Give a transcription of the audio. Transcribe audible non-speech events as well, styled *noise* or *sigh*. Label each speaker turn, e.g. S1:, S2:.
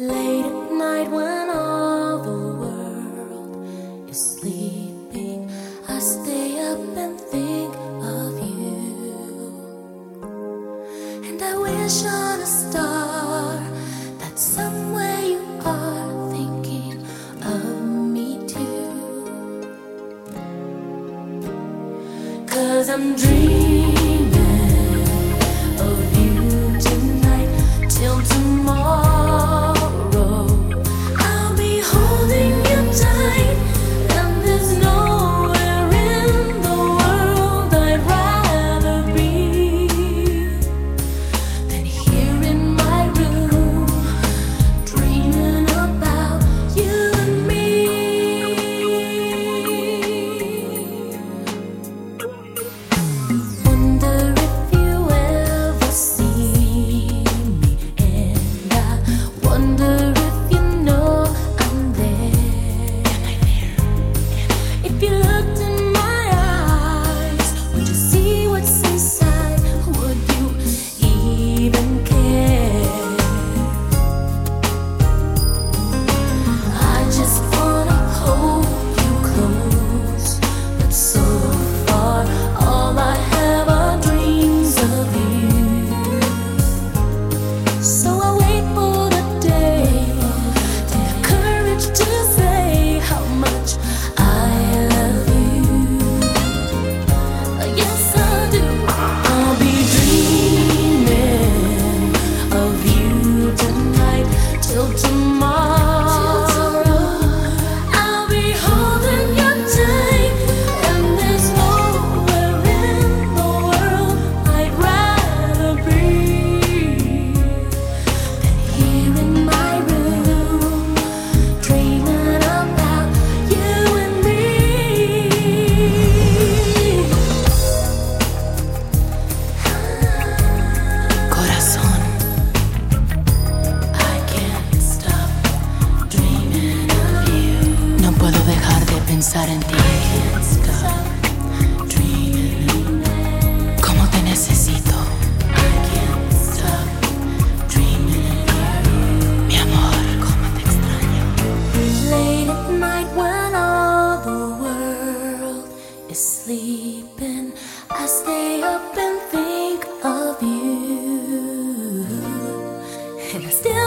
S1: Late at night when all the world is sleeping, I stay up and think of you. And I wish on a star that somewhere you are thinking of me too. Cause I'm dreaming. *laughs*
S2: still